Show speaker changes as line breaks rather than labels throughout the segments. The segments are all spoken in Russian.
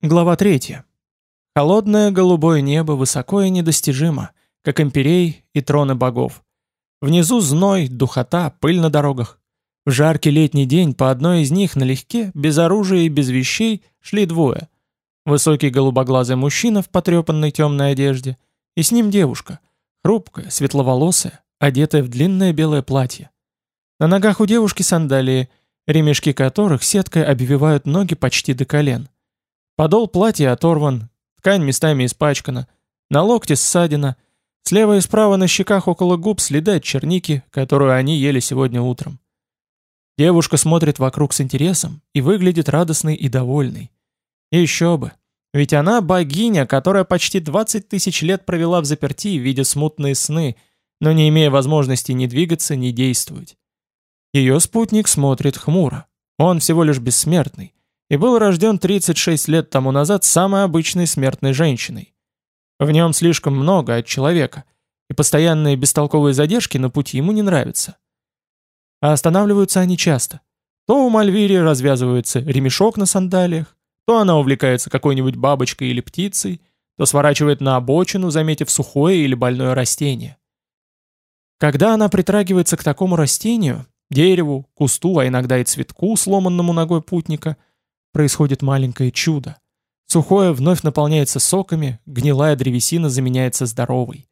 Глава 3. Холодное голубое небо высоко и недостижимо, как имперей и троны богов. Внизу зной, духота, пыль на дорогах. В жаркий летний день по одной из них налегке, без оружия и без вещей, шли двое. Высокий голубоглазый мужчина в потрепанной темной одежде, и с ним девушка, хрупкая, светловолосая, одетая в длинное белое платье. На ногах у девушки сандалии, ремешки которых сеткой обвивают ноги почти до колен. Подол платья оторван, ткань местами испачкана, на локте ссадина, слева и справа на щеках около губ следы от черники, которую они ели сегодня утром. Девушка смотрит вокруг с интересом и выглядит радостной и довольной. Еще бы, ведь она богиня, которая почти 20 тысяч лет провела в заперти, видя смутные сны, но не имея возможности ни двигаться, ни действовать. Ее спутник смотрит хмуро. Он всего лишь бессмертный, и был рожден 36 лет тому назад самой обычной смертной женщиной. В нем слишком много от человека, и постоянные бестолковые задержки на пути ему не нравятся. А останавливаются они часто. То у Мальвири развязывается ремешок на сандалиях, то она увлекается какой-нибудь бабочкой или птицей, то сворачивает на обочину, заметив сухое или больное растение. Когда она притрагивается к такому растению, дереву, кусту, а иногда и цветку, сломанному ногой путника – происходит маленькое чудо. Сухое вновь наполняется соками, гнилая древесина заменяется здоровой.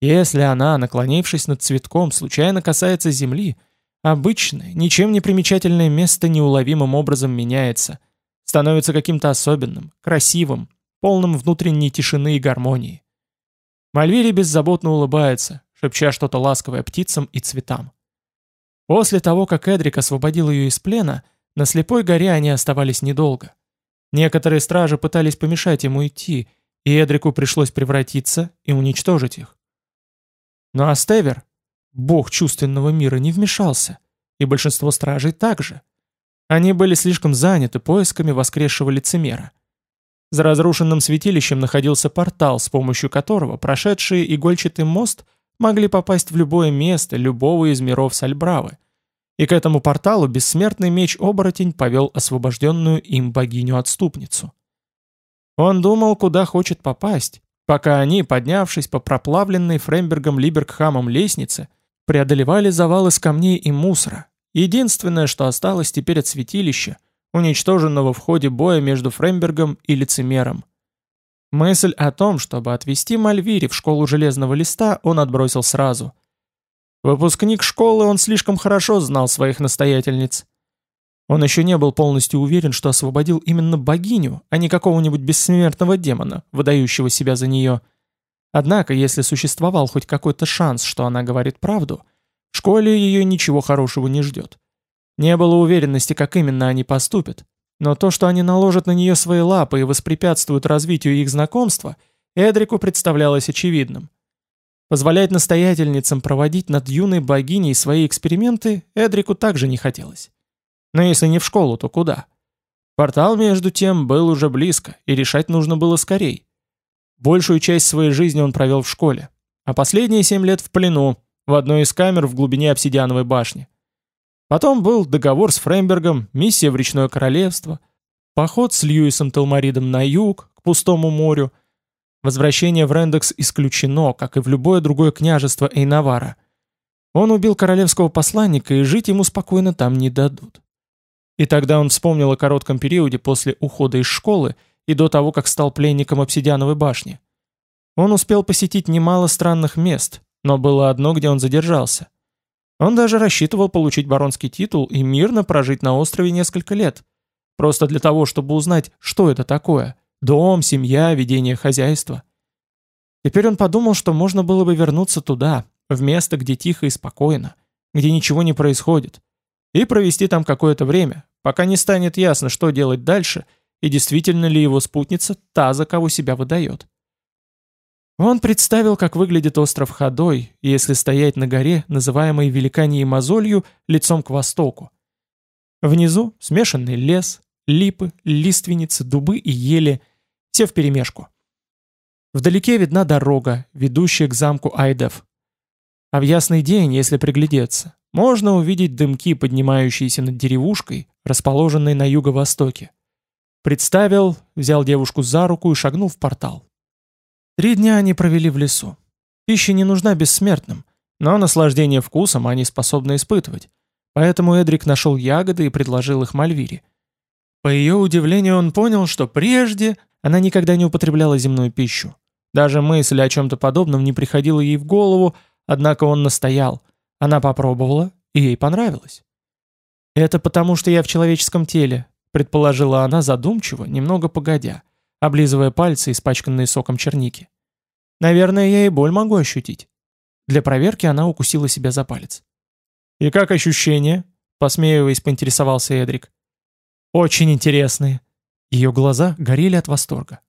Если она, наклонившись над цветком, случайно касается земли, обычное, ничем не примечательное место неуловимым образом меняется, становится каким-то особенным, красивым, полным внутренней тишины и гармонии. Мальвири беззаботно улыбается, шепча что-то ласковое птицам и цветам. После того, как Эдрик освободил ее из плена, на слепой горе они оставались недолго. Некоторые стражи пытались помешать ему идти, и Эдрику пришлось превратиться и уничтожить их. Но Астевер, бог чувственного мира, не вмешался, и большинство стражей также. Они были слишком заняты поисками воскресшего лицемера. За разрушенным святилищем находился портал, с помощью которого прошедшие игольчатый мост могли попасть в любое место любого из миров Сальбравы, и к этому порталу бессмертный меч-оборотень повел освобожденную им богиню-отступницу. Он думал, куда хочет попасть, пока они, поднявшись по проплавленной Фрембергом Либергхамом лестнице, преодолевали завалы из камней и мусора. Единственное, что осталось теперь от святилища, уничтоженного в ходе боя между Фрембергом и лицемером. Мысль о том, чтобы отвезти Мальвири в школу Железного Листа, он отбросил сразу – Выпускник школы, он слишком хорошо знал своих настоятельниц. Он еще не был полностью уверен, что освободил именно богиню, а не какого-нибудь бессмертного демона, выдающего себя за нее. Однако, если существовал хоть какой-то шанс, что она говорит правду, в школе ее ничего хорошего не ждет. Не было уверенности, как именно они поступят, но то, что они наложат на нее свои лапы и воспрепятствуют развитию их знакомства, Эдрику представлялось очевидным. Позволять настоятельницам проводить над юной богиней свои эксперименты Эдрику также не хотелось. Но если не в школу, то куда? Портал, между тем, был уже близко, и решать нужно было скорей. Большую часть своей жизни он провел в школе, а последние семь лет в плену, в одной из камер в глубине обсидиановой башни. Потом был договор с Фреймбергом, миссия в речное королевство, поход с Льюисом Телмаридом на юг, к пустому морю — Возвращение в Рендекс исключено, как и в любое другое княжество Эйнавара. Он убил королевского посланника, и жить ему спокойно там не дадут. И тогда он вспомнил о коротком периоде после ухода из школы и до того, как стал пленником обсидиановой башни. Он успел посетить немало странных мест, но было одно, где он задержался. Он даже рассчитывал получить баронский титул и мирно прожить на острове несколько лет. Просто для того, чтобы узнать, что это такое – Дом, семья, ведение хозяйства. Теперь он подумал, что можно было бы вернуться туда, в место, где тихо и спокойно, где ничего не происходит, и провести там какое-то время, пока не станет ясно, что делать дальше, и действительно ли его спутница та, за кого себя выдает. Он представил, как выглядит остров Ходой, если стоять на горе, называемой Великанией Мозолью, лицом к востоку. Внизу смешанный лес, липы, лиственницы, дубы и ели – все вперемешку. Вдалеке видна дорога, ведущая к замку Айдев. А в ясный день, если приглядеться, можно увидеть дымки, поднимающиеся над деревушкой, расположенной на юго-востоке. Представил, взял девушку за руку и шагнул в портал. Три дня они провели в лесу. Пища не нужна бессмертным, но наслаждение вкусом они способны испытывать. Поэтому Эдрик нашел ягоды и предложил их Мальвире. По ее удивлению он понял, что прежде она никогда не употребляла земную пищу. Даже мысль о чем-то подобном не приходила ей в голову, однако он настоял. Она попробовала, и ей понравилось. «Это потому, что я в человеческом теле», предположила она задумчиво, немного погодя, облизывая пальцы, испачканные соком черники. «Наверное, я и боль могу ощутить». Для проверки она укусила себя за палец. «И как ощущения?» — посмеиваясь, поинтересовался Эдрик. «Очень интересные». Ее глаза горели от восторга.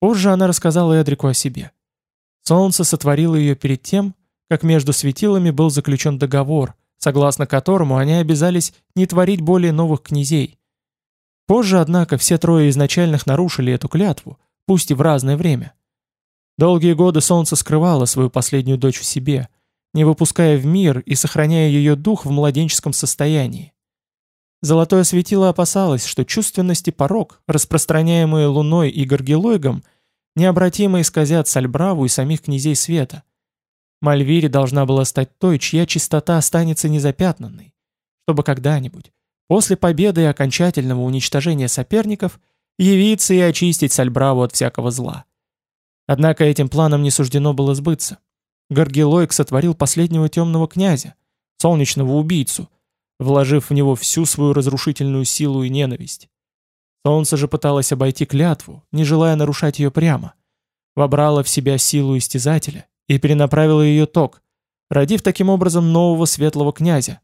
Позже она рассказала Эдрику о себе. Солнце сотворило ее перед тем, как между светилами был заключен договор, согласно которому они обязались не творить более новых князей. Позже, однако, все трое изначальных нарушили эту клятву, пусть и в разное время. Долгие годы солнце скрывало свою последнюю дочь в себе, не выпуская в мир и сохраняя ее дух в младенческом состоянии. Золотое светило опасалось, что чувственность и порог, распространяемые Луной и Горгилойгом, необратимо исказят Сальбраву и самих князей света. Мальвире должна была стать той, чья чистота останется незапятнанной, чтобы когда-нибудь, после победы и окончательного уничтожения соперников, явиться и очистить Сальбраву от всякого зла. Однако этим планам не суждено было сбыться. Горгилойк сотворил последнего темного князя, солнечного убийцу, вложив в него всю свою разрушительную силу и ненависть. Солнце же пыталось обойти клятву, не желая нарушать ее прямо. Вобрало в себя силу истязателя и перенаправило ее ток, родив таким образом нового светлого князя,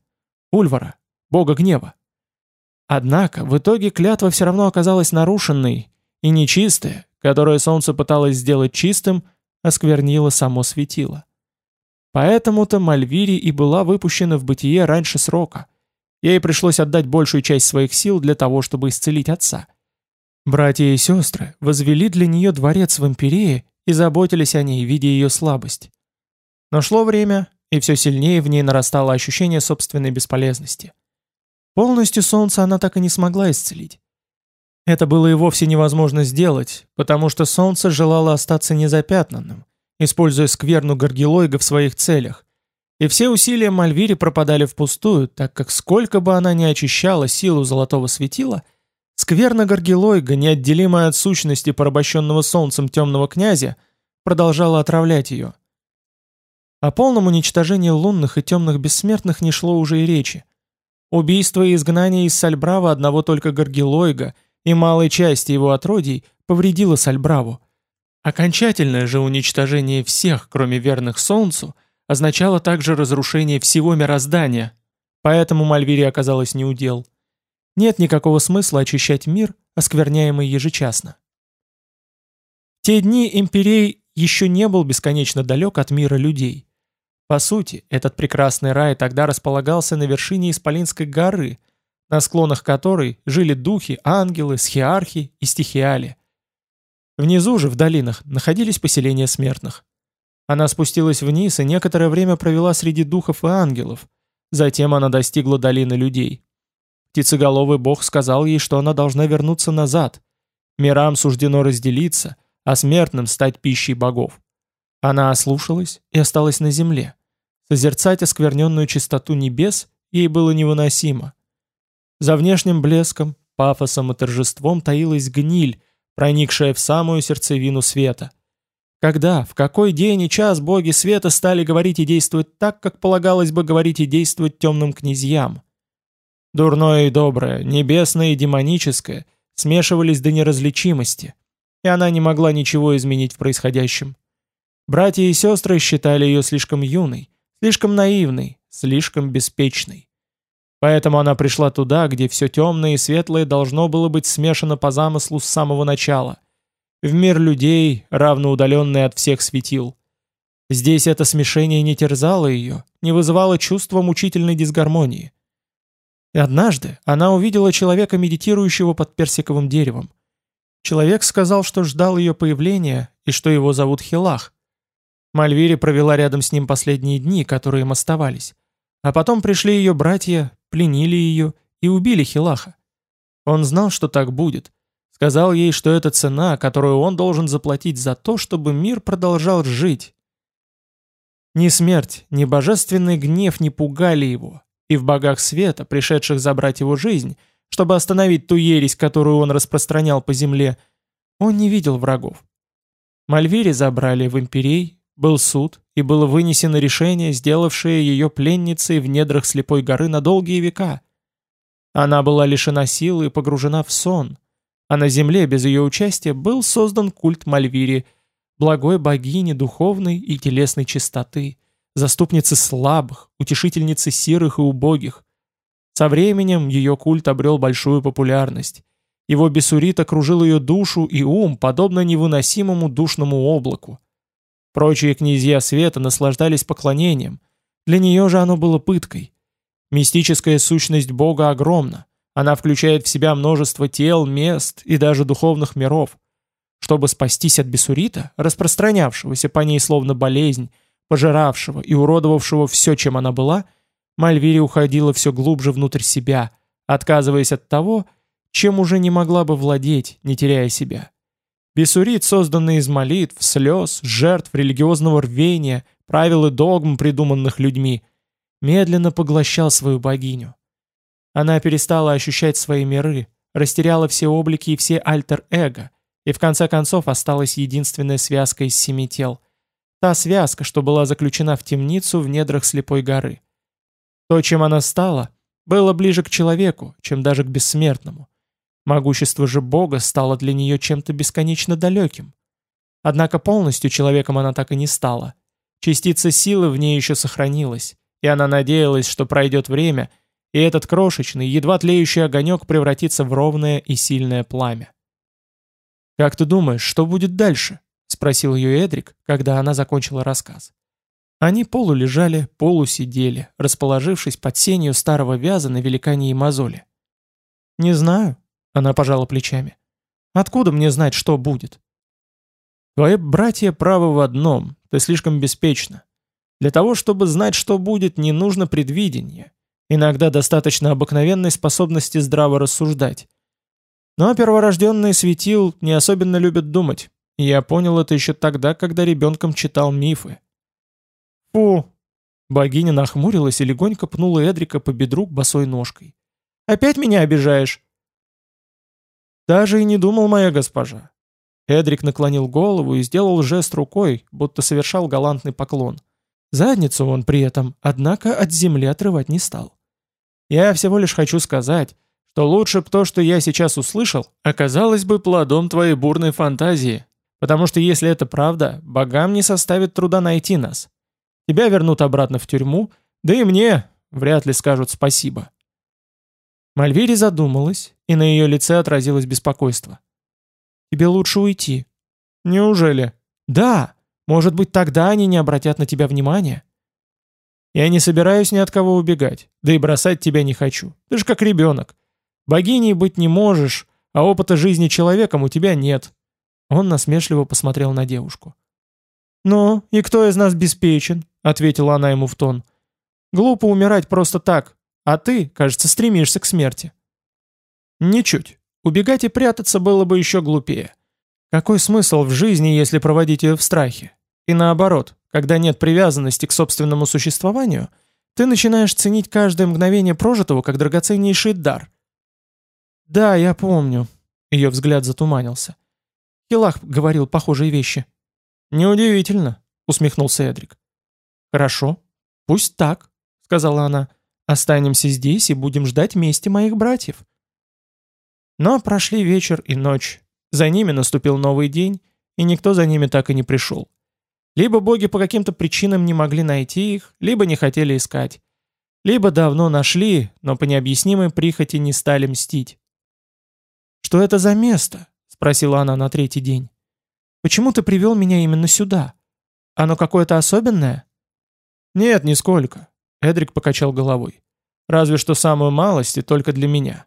Ульвара, бога гнева. Однако в итоге клятва все равно оказалась нарушенной, и нечистая, которое солнце пыталось сделать чистым, осквернило само светило. Поэтому-то Мальвири и была выпущена в бытие раньше срока. Ей пришлось отдать большую часть своих сил для того, чтобы исцелить отца. Братья и сестры возвели для нее дворец в Империи и заботились о ней, видя ее слабость. Но шло время, и все сильнее в ней нарастало ощущение собственной бесполезности. Полностью солнце она так и не смогла исцелить. Это было и вовсе невозможно сделать, потому что солнце желало остаться незапятнанным, используя скверну Горгилойга в своих целях. И все усилия Мальвири пропадали впустую, так как сколько бы она ни очищала силу золотого светила, скверна Горгилойга, неотделимая от сущности порабощенного солнцем темного князя, продолжала отравлять ее. О полном уничтожении лунных и темных бессмертных не шло уже и речи. Убийство и изгнание из Сальбрава одного только Горгилойга и малой части его отродий повредило Сальбраву, Окончательное же уничтожение всех, кроме верных Солнцу, означало также разрушение всего мироздания, поэтому Мальвире оказалось неудел. Нет никакого смысла очищать мир, оскверняемый ежечасно. В те дни Имперей еще не был бесконечно далек от мира людей. По сути, этот прекрасный рай тогда располагался на вершине Исполинской горы, на склонах которой жили духи, ангелы, схиархи и стихиали. Внизу же, в долинах, находились поселения смертных. Она спустилась вниз и некоторое время провела среди духов и ангелов. Затем она достигла долины людей. Птицеголовый бог сказал ей, что она должна вернуться назад. Мирам суждено разделиться, а смертным стать пищей богов. Она ослушалась и осталась на земле. Созерцать оскверненную чистоту небес ей было невыносимо. За внешним блеском, пафосом и торжеством таилась гниль, проникшая в самую сердцевину света. Когда, в какой день и час боги света стали говорить и действовать так, как полагалось бы говорить и действовать темным князьям? Дурное и доброе, небесное и демоническое смешивались до неразличимости, и она не могла ничего изменить в происходящем. Братья и сестры считали ее слишком юной, слишком наивной, слишком беспечной. Поэтому она пришла туда, где все темное и светлое должно было быть смешано по замыслу с самого начала. В мир людей, равно удаленный от всех светил. Здесь это смешение не терзало ее, не вызывало чувства мучительной дисгармонии. И однажды она увидела человека, медитирующего под персиковым деревом. Человек сказал, что ждал ее появления и что его зовут Хилах. Мальвири провела рядом с ним последние дни, которые им оставались. А потом пришли ее братья, пленили ее и убили Хилаха. Он знал, что так будет. Сказал ей, что это цена, которую он должен заплатить за то, чтобы мир продолжал жить. Ни смерть, ни божественный гнев не пугали его, и в богах света, пришедших забрать его жизнь, чтобы остановить ту ересь, которую он распространял по земле, он не видел врагов. Мальвири забрали в империй, был суд, и было вынесено решение, сделавшее ее пленницей в недрах слепой горы на долгие века. Она была лишена силы и погружена в сон, а на земле без ее участия был создан культ Мальвири, благой богини духовной и телесной чистоты, заступницы слабых, утешительницы сирых и убогих. Со временем ее культ обрел большую популярность. Его бессурит окружил ее душу и ум, подобно невыносимому душному облаку. Прочие князья света наслаждались поклонением. Для нее же оно было пыткой. Мистическая сущность Бога огромна. Она включает в себя множество тел, мест и даже духовных миров. Чтобы спастись от бесурита, распространявшегося по ней словно болезнь, пожиравшего и уродовавшего все, чем она была, Мальвири уходила все глубже внутрь себя, отказываясь от того, чем уже не могла бы владеть, не теряя себя. Бесурит, созданный из молитв, слез, жертв, религиозного рвения, правил и догм, придуманных людьми, медленно поглощал свою богиню. Она перестала ощущать свои миры, растеряла все облики и все альтер-эго, и в конце концов осталась единственная связка из семи тел. Та связка, что была заключена в темницу в недрах слепой горы. То, чем она стала, было ближе к человеку, чем даже к бессмертному. Могущество же Бога стало для нее чем-то бесконечно далеким. Однако полностью человеком она так и не стала. Частица силы в ней еще сохранилась, и она надеялась, что пройдет время, и этот крошечный, едва тлеющий огонек превратится в ровное и сильное пламя. «Как ты думаешь, что будет дальше?» — спросил ее Эдрик, когда она закончила рассказ. Они полулежали, полусидели, расположившись под сенью старого вяза на великане и мозоле. «Не знаю», она пожала плечами. «Откуда мне знать, что будет?» «Твои братья правы в одном, ты слишком беспечна. Для того, чтобы знать, что будет, не нужно предвидение. Иногда достаточно обыкновенной способности здраво рассуждать. Но перворожденные светил не особенно любят думать. И я понял это еще тогда, когда ребенком читал мифы. «Фу!» Богиня нахмурилась и легонько пнула Эдрика по бедру босой ножкой. «Опять меня обижаешь?» «Даже и не думал, моя госпожа». Эдрик наклонил голову и сделал жест рукой, будто совершал галантный поклон. Задницу он при этом, однако, от земли отрывать не стал. «Я всего лишь хочу сказать, что лучше б то, что я сейчас услышал, оказалось бы плодом твоей бурной фантазии, потому что если это правда, богам не составит труда найти нас. Тебя вернут обратно в тюрьму, да и мне вряд ли скажут спасибо». Мальвири задумалась, и на ее лице отразилось беспокойство. «Тебе лучше уйти». «Неужели?» «Да. Может быть, тогда они не обратят на тебя внимания?» «Я не собираюсь ни от кого убегать, да и бросать тебя не хочу. Ты же как ребенок. Богиней быть не можешь, а опыта жизни человеком у тебя нет». Он насмешливо посмотрел на девушку. «Ну, и кто из нас беспечен?» — ответила она ему в тон. «Глупо умирать просто так, а ты, кажется, стремишься к смерти». «Ничуть. Убегать и прятаться было бы еще глупее. Какой смысл в жизни, если проводить ее в страхе? И наоборот, когда нет привязанности к собственному существованию, ты начинаешь ценить каждое мгновение прожитого как драгоценнейший дар». «Да, я помню». Ее взгляд затуманился. Хилах говорил похожие вещи. «Неудивительно», — усмехнулся Эдрик. «Хорошо, пусть так», — сказала она. Останемся здесь и будем ждать мести моих братьев». Но прошли вечер и ночь. За ними наступил новый день, и никто за ними так и не пришел. Либо боги по каким-то причинам не могли найти их, либо не хотели искать. Либо давно нашли, но по необъяснимой прихоти не стали мстить. «Что это за место?» — спросила она на третий день. «Почему ты привел меня именно сюда? Оно какое-то особенное?» «Нет, нисколько. Эдрик покачал головой. «Разве что самую малость и только для меня.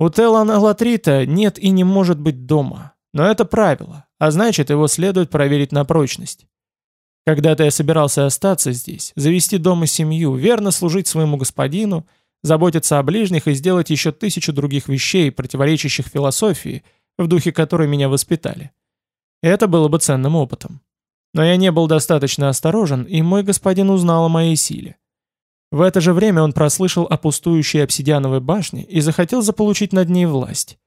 У Телана Латрита нет и не может быть дома. Но это правило, а значит, его следует проверить на прочность. Когда-то я собирался остаться здесь, завести дом и семью, верно служить своему господину, заботиться о ближних и сделать еще тысячу других вещей, противоречащих философии, в духе которой меня воспитали. Это было бы ценным опытом. Но я не был достаточно осторожен, и мой господин узнал о моей силе. В это же время он прослышал о пустующей обсидиановой башне и захотел заполучить над ней власть.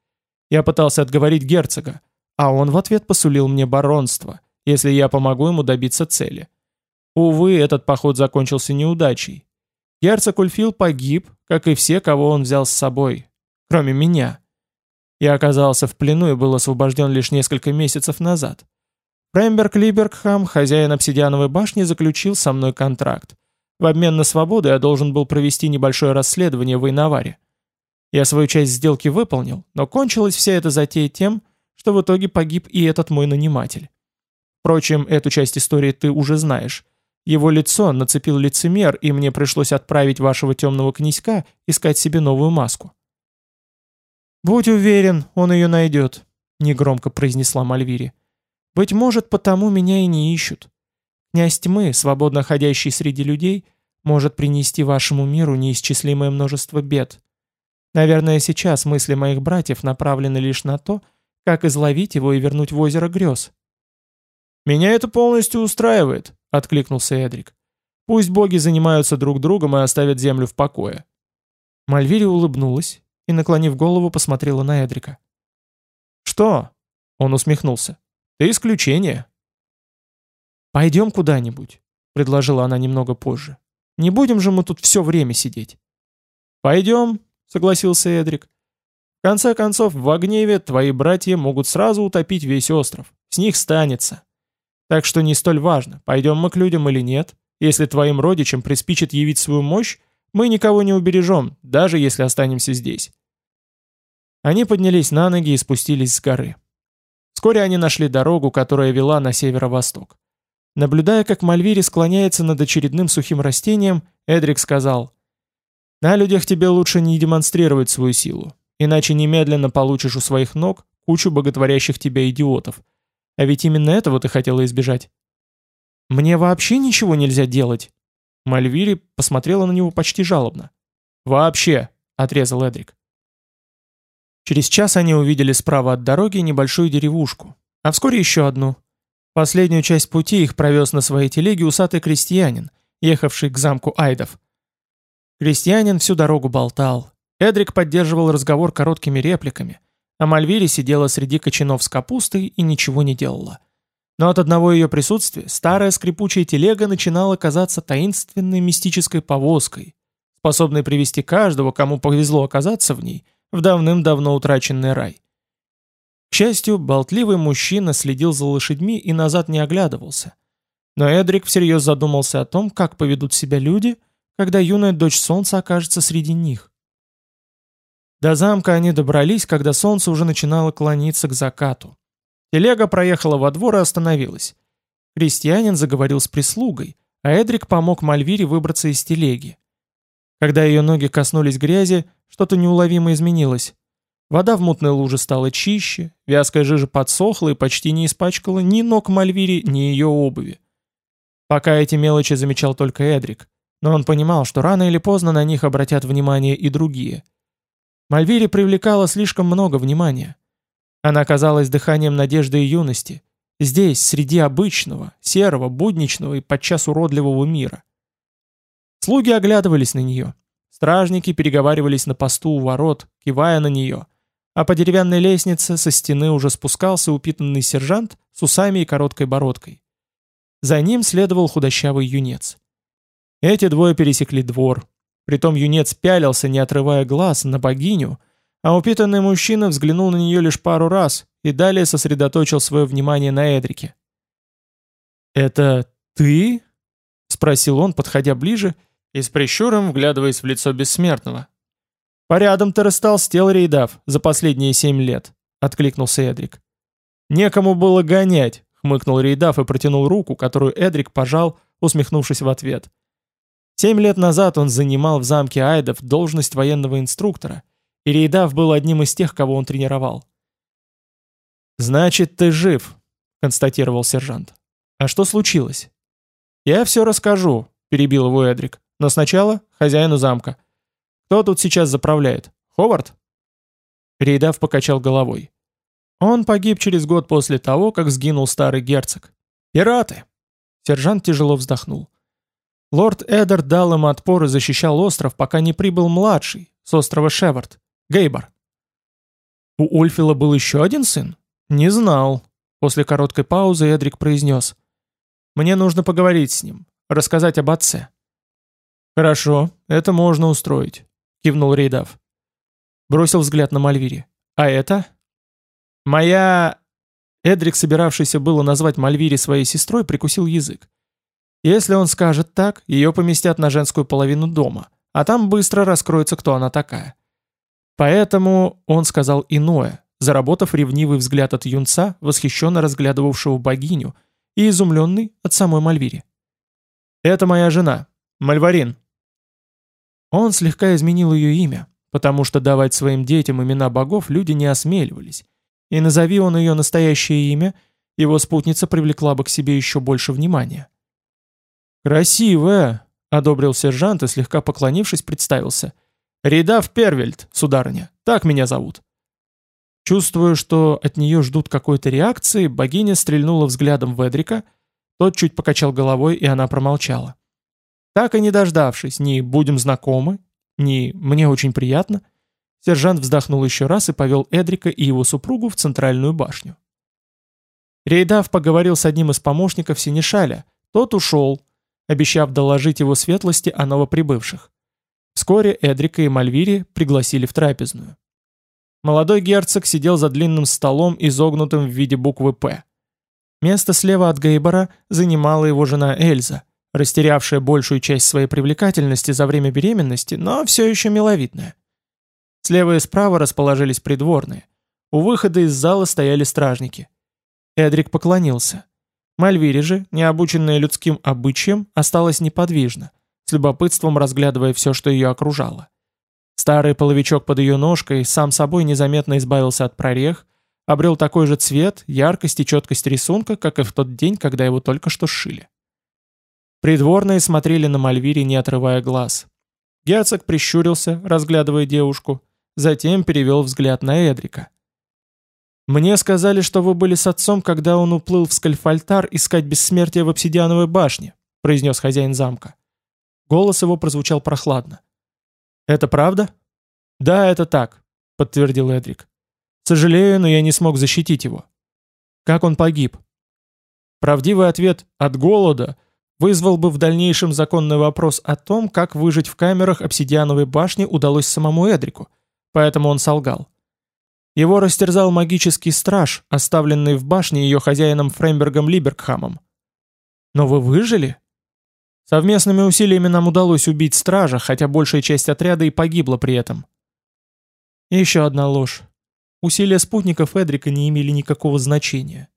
Я пытался отговорить герцога, а он в ответ посулил мне баронство, если я помогу ему добиться цели. Увы, этот поход закончился неудачей. Герцог Ульфил погиб, как и все, кого он взял с собой, кроме меня. Я оказался в плену и был освобожден лишь несколько месяцев назад. Фреймберг Либергхам, хозяин обсидиановой башни, заключил со мной контракт. В обмен на свободу я должен был провести небольшое расследование в Инаваре. Я свою часть сделки выполнил, но кончилась вся эта затея тем, что в итоге погиб и этот мой наниматель. Впрочем, эту часть истории ты уже знаешь. Его лицо нацепил лицемер, и мне пришлось отправить вашего темного князька искать себе новую маску. «Будь уверен, он ее найдет», — негромко произнесла Мальвири. «Быть может, потому меня и не ищут. Князь тьмы, свободно ходящий среди людей, может принести вашему миру неисчислимое множество бед. Наверное, сейчас мысли моих братьев направлены лишь на то, как изловить его и вернуть в озеро грез». «Меня это полностью устраивает», — откликнулся Эдрик. «Пусть боги занимаются друг другом и оставят землю в покое». Мальвири улыбнулась и, наклонив голову, посмотрела на Эдрика. «Что?» — он усмехнулся. «Ты исключение». «Пойдем куда-нибудь», — предложила она немного позже. «Не будем же мы тут все время сидеть». «Пойдем», — согласился Эдрик. «В конце концов, в гневе твои братья могут сразу утопить весь остров. С них станется. Так что не столь важно, пойдем мы к людям или нет. Если твоим родичам приспичит явить свою мощь, мы никого не убережем, даже если останемся здесь. Они поднялись на ноги и спустились с горы. Вскоре они нашли дорогу, которая вела на северо-восток. Наблюдая, как Мальвири склоняется над очередным сухим растением, Эдрик сказал, «На людях тебе лучше не демонстрировать свою силу, иначе немедленно получишь у своих ног кучу боготворящих тебя идиотов. А ведь именно этого ты хотела избежать». «Мне вообще ничего нельзя делать?» Мальвири посмотрела на него почти жалобно. «Вообще», — отрезал Эдрик. Через час они увидели справа от дороги небольшую деревушку, а вскоре еще одну. Последнюю часть пути их провез на своей телеге усатый крестьянин, ехавший к замку Айдов. Крестьянин всю дорогу болтал. Эдрик поддерживал разговор короткими репликами, а Мальвири сидела среди кочанов с капустой и ничего не делала. Но от одного ее присутствия старая скрипучая телега начинала казаться таинственной мистической повозкой, способной привести каждого, кому повезло оказаться в ней – в давным-давно утраченный рай. К счастью, болтливый мужчина следил за лошадьми и назад не оглядывался. Но Эдрик всерьез задумался о том, как поведут себя люди, когда юная дочь солнца окажется среди них. До замка они добрались, когда солнце уже начинало клониться к закату. Телега проехала во двор и остановилась. Крестьянин заговорил с прислугой, а Эдрик помог Мальвире выбраться из телеги. Когда ее ноги коснулись грязи, что-то неуловимо изменилось. Вода в мутной луже стала чище, вязкая жижа подсохла и почти не испачкала ни ног Мальвири, ни ее обуви. Пока эти мелочи замечал только Эдрик, но он понимал, что рано или поздно на них обратят внимание и другие. Мальвири привлекала слишком много внимания. Она казалась дыханием надежды и юности, здесь, среди обычного, серого, будничного и подчас уродливого мира. Слуги оглядывались на нее, Стражники переговаривались на посту у ворот, кивая на нее, а по деревянной лестнице со стены уже спускался упитанный сержант с усами и короткой бородкой. За ним следовал худощавый юнец. Эти двое пересекли двор. Притом юнец пялился, не отрывая глаз, на богиню, а упитанный мужчина взглянул на нее лишь пару раз и далее сосредоточил свое внимание на Эдрике. «Это ты?» — спросил он, подходя ближе и с прищуром вглядываясь в лицо бессмертного. «Порядом ты растолстел, Рейдав, за последние семь лет», — откликнулся Эдрик. «Некому было гонять», — хмыкнул Рейдав и протянул руку, которую Эдрик пожал, усмехнувшись в ответ. Семь лет назад он занимал в замке Айдов должность военного инструктора, и Рейдав был одним из тех, кого он тренировал. «Значит, ты жив», — констатировал сержант. «А что случилось?» «Я все расскажу», — перебил его Эдрик. Но сначала хозяину замка. Кто тут сейчас заправляет? Ховард?» Рейдав покачал головой. Он погиб через год после того, как сгинул старый герцог. «Пираты!» Сержант тяжело вздохнул. Лорд Эдер дал им отпор и защищал остров, пока не прибыл младший, с острова Шевард, Гейбор. У Ульфила был еще один сын? Не знал. После короткой паузы Эдрик произнес. Мне нужно поговорить с ним, рассказать об отце. Хорошо, это можно устроить, кивнул Рейдав. Бросил взгляд на Мальвири. А это? Моя... Эдрик, собиравшийся было назвать Мальвири своей сестрой, прикусил язык. Если он скажет так, ее поместят на женскую половину дома, а там быстро раскроется, кто она такая. Поэтому он сказал иное, заработав ревнивый взгляд от юнца, восхищенно разглядывавшего богиню, и изумленный от самой Мальвири. «Это моя жена, Мальварин». Он слегка изменил ее имя, потому что давать своим детям имена богов люди не осмеливались, и назови он ее настоящее имя, его спутница привлекла бы к себе еще больше внимания. «Красивая», — одобрил сержант и, слегка поклонившись, представился — «Ридав Первельд, сударыня, так меня зовут». Чувствуя, что от нее ждут какой-то реакции, богиня стрельнула взглядом в Эдрика, тот чуть покачал головой, и она промолчала. Так и не дождавшись ни «будем знакомы», ни «мне очень приятно», сержант вздохнул еще раз и повел Эдрика и его супругу в центральную башню. Рейдав поговорил с одним из помощников Синишаля, тот ушел, обещав доложить его светлости о новоприбывших. Вскоре Эдрика и Мальвири пригласили в трапезную. Молодой герцог сидел за длинным столом, изогнутым в виде буквы «П». Место слева от Гейбора занимала его жена Эльза, растерявшая большую часть своей привлекательности за время беременности, но все еще миловидная. Слева и справа расположились придворные. У выхода из зала стояли стражники. Эдрик поклонился. Мальвири же, не обученная людским обычаям, осталась неподвижна, с любопытством разглядывая все, что ее окружало. Старый половичок под ее ножкой сам собой незаметно избавился от прорех, обрел такой же цвет, яркость и четкость рисунка, как и в тот день, когда его только что сшили. Придворные смотрели на Мальвире, не отрывая глаз. Герцог прищурился, разглядывая девушку, затем перевел взгляд на Эдрика. «Мне сказали, что вы были с отцом, когда он уплыл в Скальфальтар искать бессмертие в обсидиановой башне», произнес хозяин замка. Голос его прозвучал прохладно. «Это правда?» «Да, это так», — подтвердил Эдрик. «Сожалею, но я не смог защитить его». «Как он погиб?» Правдивый ответ «от голода» вызвал бы в дальнейшем законный вопрос о том, как выжить в камерах обсидиановой башни удалось самому Эдрику, поэтому он солгал. Его растерзал магический страж, оставленный в башне ее хозяином Фреймбергом Либергхамом. «Но вы выжили?» Совместными усилиями нам удалось убить стража, хотя большая часть отряда и погибла при этом. Еще одна ложь. Усилия спутников Эдрика не имели никакого значения.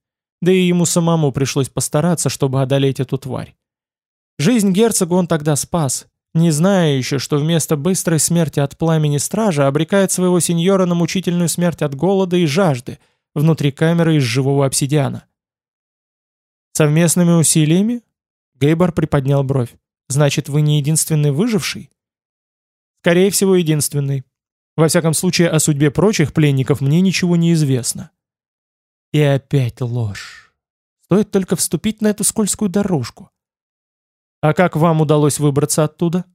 Да и ему самому пришлось постараться, чтобы одолеть эту тварь. Жизнь герцога он тогда спас, не зная еще, что вместо быстрой смерти от пламени стража обрекает своего сеньора на мучительную смерть от голода и жажды внутри камеры из живого обсидиана. Совместными усилиями? Гейбор приподнял бровь. «Значит, вы не единственный выживший?» «Скорее всего, единственный. Во всяком случае, о судьбе прочих пленников мне ничего не известно». И опять ложь. Стоит только вступить на эту скользкую дорожку. «А как вам удалось выбраться оттуда?»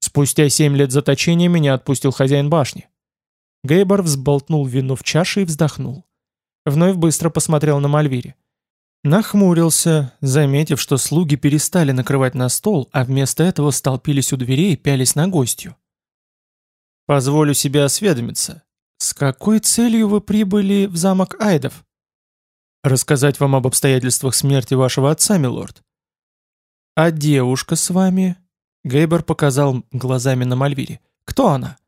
Спустя семь лет заточения меня отпустил хозяин башни. Гейбор взболтнул вино в чаше и вздохнул. Вновь быстро посмотрел на Мальвири. Нахмурился, заметив, что слуги перестали накрывать на стол, а вместо этого столпились у дверей и пялись на гостью. «Позволю себе осведомиться. С какой целью вы прибыли в замок Айдов?» «Рассказать вам об обстоятельствах смерти вашего отца, милорд». «А девушка с вами?» Гейбер показал глазами на Мальвире. «Кто она?»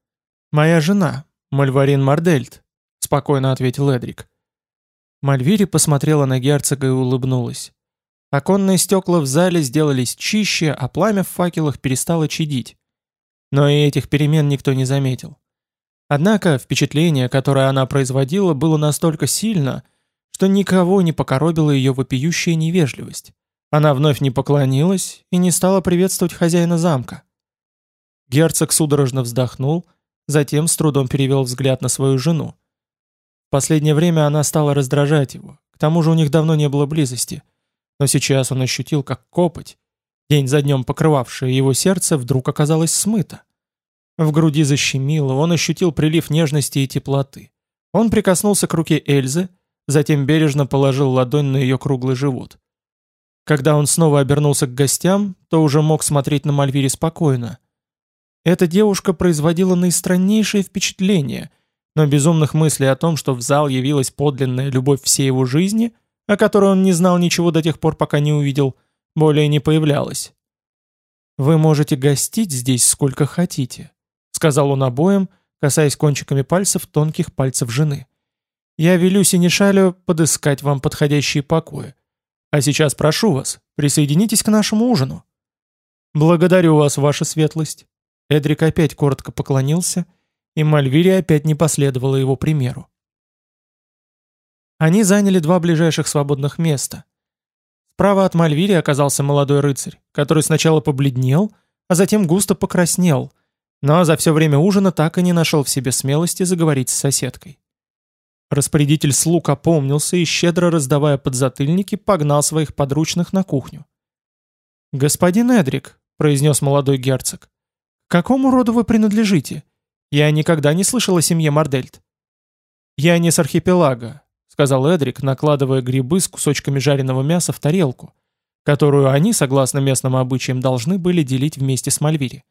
«Моя жена, Мальварин Мардельт», — спокойно ответил Эдрик. Мальвири посмотрела на герцога и улыбнулась. Оконные стекла в зале сделались чище, а пламя в факелах перестало чадить. Но и этих перемен никто не заметил. Однако впечатление, которое она производила, было настолько сильно, что никого не покоробила ее вопиющая невежливость. Она вновь не поклонилась и не стала приветствовать хозяина замка. Герцог судорожно вздохнул, затем с трудом перевел взгляд на свою жену. В последнее время она стала раздражать его, к тому же у них давно не было близости. Но сейчас он ощутил, как копоть, день за днем покрывавшая его сердце, вдруг оказалась смыта. В груди защемило, он ощутил прилив нежности и теплоты. Он прикоснулся к руке Эльзы, затем бережно положил ладонь на ее круглый живот. Когда он снова обернулся к гостям, то уже мог смотреть на Мальвире спокойно. Эта девушка производила наистраннейшее впечатление, но безумных мыслей о том, что в зал явилась подлинная любовь всей его жизни, о которой он не знал ничего до тех пор, пока не увидел, более не появлялось. «Вы можете гостить здесь сколько хотите», — сказал он обоим, касаясь кончиками пальцев тонких пальцев жены. «Я велю Синишалю подыскать вам подходящие покои. А сейчас прошу вас, присоединитесь к нашему ужину». «Благодарю вас, ваша светлость». Эдрик опять коротко поклонился, и Мальвири опять не последовала его примеру. Они заняли два ближайших свободных места. Справа от Мальвири оказался молодой рыцарь, который сначала побледнел, а затем густо покраснел, но за все время ужина так и не нашел в себе смелости заговорить с соседкой. Распорядитель слуг опомнился и, щедро раздавая подзатыльники, погнал своих подручных на кухню. «Господин Эдрик», — произнес молодой герцог, — «к какому роду вы принадлежите? Я никогда не слышал о семье Мардельт». «Я не с архипелага, сказал Эдрик, накладывая грибы с кусочками жареного мяса в тарелку, которую они, согласно местным обычаям, должны были делить вместе с Мальвири.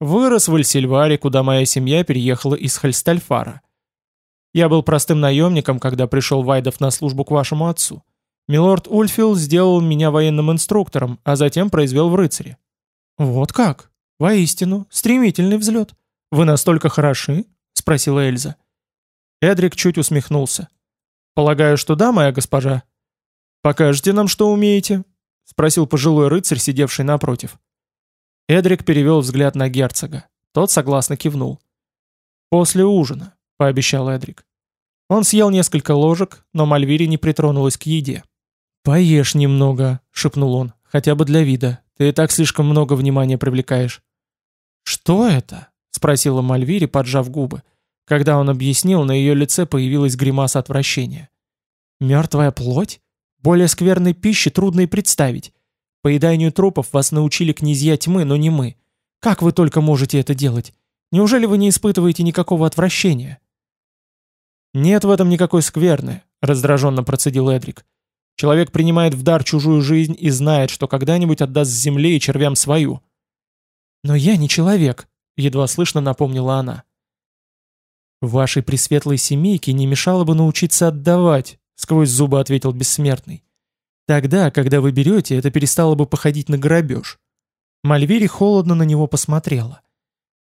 Вырос в Эльсильваре, куда моя семья переехала из Хальстальфара. Я был простым наемником, когда пришел Вайдов на службу к вашему отцу. Милорд Ульфил сделал меня военным инструктором, а затем произвел в рыцаре. Вот как? Воистину, стремительный взлет. Вы настолько хороши? Спросила Эльза. Эдрик чуть усмехнулся. «Полагаю, что да, моя госпожа?» «Покажете нам, что умеете?» — спросил пожилой рыцарь, сидевший напротив. Эдрик перевел взгляд на герцога. Тот согласно кивнул. «После ужина», — пообещал Эдрик. Он съел несколько ложек, но Мальвири не притронулась к еде. «Поешь немного», — шепнул он, — «хотя бы для вида. Ты и так слишком много внимания привлекаешь». «Что это?» — спросила Мальвири, поджав губы. Когда он объяснил, на ее лице появилась гримаса отвращения. «Мертвая плоть? Более скверной пищи трудно и представить. Поеданию трупов вас научили князья тьмы, но не мы. Как вы только можете это делать? Неужели вы не испытываете никакого отвращения?» «Нет в этом никакой скверны», — раздраженно процедил Эдрик. «Человек принимает в дар чужую жизнь и знает, что когда-нибудь отдаст земле и червям свою». «Но я не человек», — едва слышно напомнила она. «Вашей пресветлой семейке не мешало бы научиться отдавать», — сквозь зубы ответил бессмертный. «Тогда, когда вы берете, это перестало бы походить на грабеж». Мальвери холодно на него посмотрела.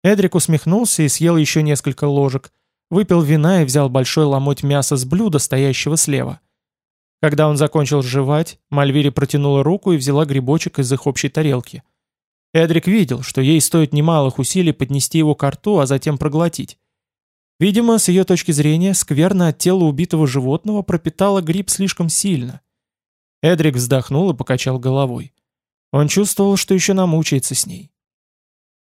Эдрик усмехнулся и съел еще несколько ложек, выпил вина и взял большой ломоть мяса с блюда, стоящего слева. Когда он закончил жевать, Мальвери протянула руку и взяла грибочек из их общей тарелки. Эдрик видел, что ей стоит немалых усилий поднести его к рту, а затем проглотить. Видимо, с ее точки зрения, скверно от тела убитого животного пропитала гриб слишком сильно. Эдрик вздохнул и покачал головой. Он чувствовал, что еще намучается с ней.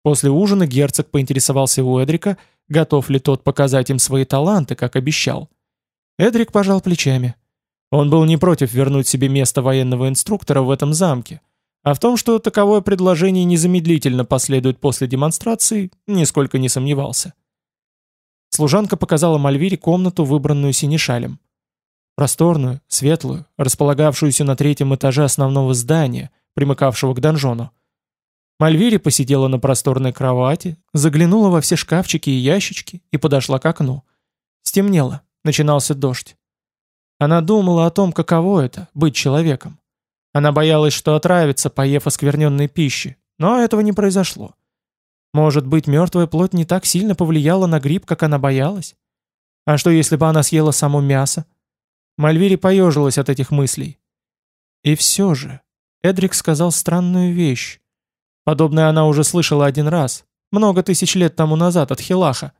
После ужина герцог поинтересовался у Эдрика, готов ли тот показать им свои таланты, как обещал. Эдрик пожал плечами. Он был не против вернуть себе место военного инструктора в этом замке, а в том, что таковое предложение незамедлительно последует после демонстрации, нисколько не сомневался. Служанка показала Мальвире комнату, выбранную синешалем. Просторную, светлую, располагавшуюся на третьем этаже основного здания, примыкавшего к донжону. Мальвири посидела на просторной кровати, заглянула во все шкафчики и ящички и подошла к окну. Стемнело, начинался дождь. Она думала о том, каково это — быть человеком. Она боялась, что отравится, поев оскверненной пищи, но этого не произошло. Может быть, мертвая плоть не так сильно повлияла на гриб, как она боялась? А что, если бы она съела само мясо? Мальвири поежилась от этих мыслей. И все же, Эдрик сказал странную вещь. Подобное она уже слышала один раз, много тысяч лет тому назад от Хилаха.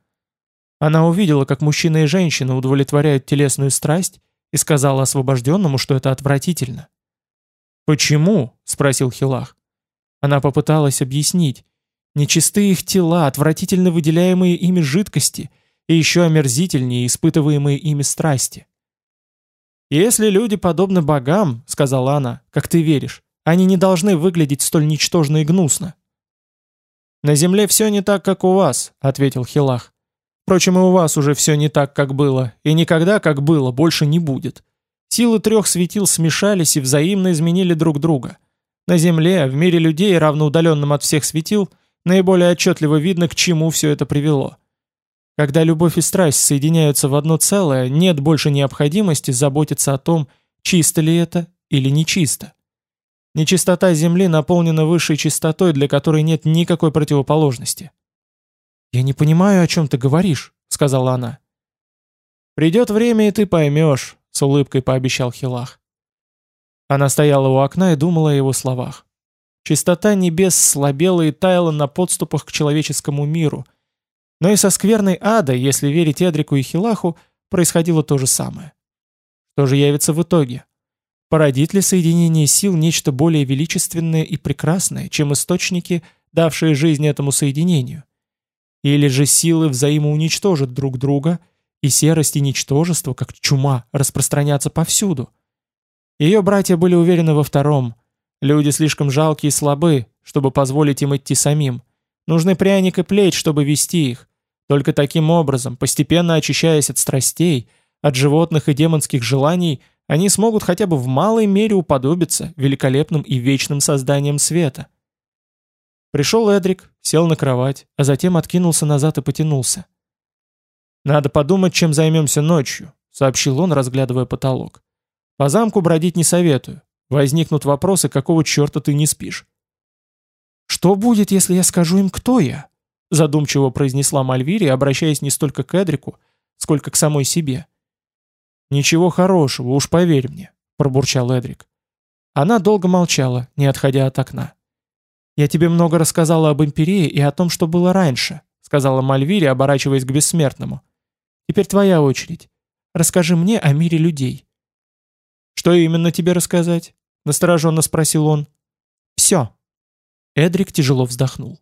Она увидела, как мужчина и женщина удовлетворяют телесную страсть, и сказала освобожденному, что это отвратительно. «Почему?» — спросил Хилах. Она попыталась объяснить, Нечисты их тела, отвратительно выделяемые ими жидкости и еще омерзительнее испытываемые ими страсти. «Если люди подобны богам, — сказала она, — как ты веришь, они не должны выглядеть столь ничтожно и гнусно». «На земле все не так, как у вас», — ответил Хилах. «Впрочем, и у вас уже все не так, как было, и никогда, как было, больше не будет. Силы трех светил смешались и взаимно изменили друг друга. На земле, в мире людей, равноудаленном от всех светил, наиболее отчетливо видно, к чему все это привело». Когда любовь и страсть соединяются в одно целое, нет больше необходимости заботиться о том, чисто ли это или нечисто. Нечистота Земли наполнена высшей чистотой, для которой нет никакой противоположности. «Я не понимаю, о чем ты говоришь», — сказала она. «Придет время, и ты поймешь», — с улыбкой пообещал Хилах. Она стояла у окна и думала о его словах. Чистота небес слабела и таяла на подступах к человеческому миру — но и со скверной адой, если верить Эдрику и Хилаху, происходило то же самое. Что же явится в итоге? Породит ли соединение сил нечто более величественное и прекрасное, чем источники, давшие жизнь этому соединению? Или же силы взаимоуничтожат друг друга, и серость и ничтожество, как чума, распространятся повсюду? Ее братья были уверены во втором. Люди слишком жалкие и слабы, чтобы позволить им идти самим. Нужны пряник и плеть, чтобы вести их. Только таким образом, постепенно очищаясь от страстей, от животных и демонских желаний, они смогут хотя бы в малой мере уподобиться великолепным и вечным созданиям света. Пришел Эдрик, сел на кровать, а затем откинулся назад и потянулся. «Надо подумать, чем займемся ночью», — сообщил он, разглядывая потолок. «По замку бродить не советую. Возникнут вопросы, какого черта ты не спишь». «Что будет, если я скажу им, кто я?» задумчиво произнесла Мальвири, обращаясь не столько к Эдрику, сколько к самой себе. «Ничего хорошего, уж поверь мне», — пробурчал Эдрик. Она долго молчала, не отходя от окна. «Я тебе много рассказала об Империи и о том, что было раньше», — сказала Мальвири, оборачиваясь к бессмертному. «Теперь твоя очередь. Расскажи мне о мире людей». «Что именно тебе рассказать?» — настороженно спросил он. «Все», Эдрик тяжело вздохнул.